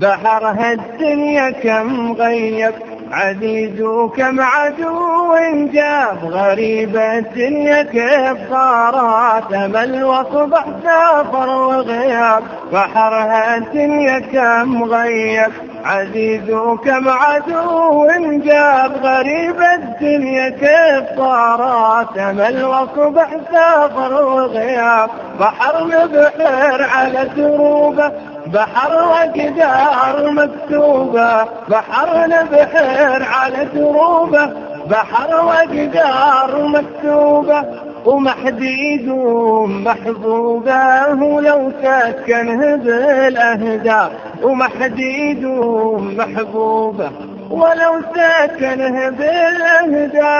بحرها الدنيا كم غيب عزيز وكم عدو جاب غريب الدنيا كيف صارت أمل وصبح سافر وغياب. بحرها الدنيا كم غيب عزيز وكم عدو جاب غريب الدنيا كيف صارت أمل وصبح سافر وغياب. بحر بحر على دروبه بحر وقدار مكتوبة بحر بحر على دروبة. بحر وقدار مكتوبة ومحديد ومحبوبة ولو سكنه بالأهداف ومحديد ومحبوبة ولو سكنه بالأهداف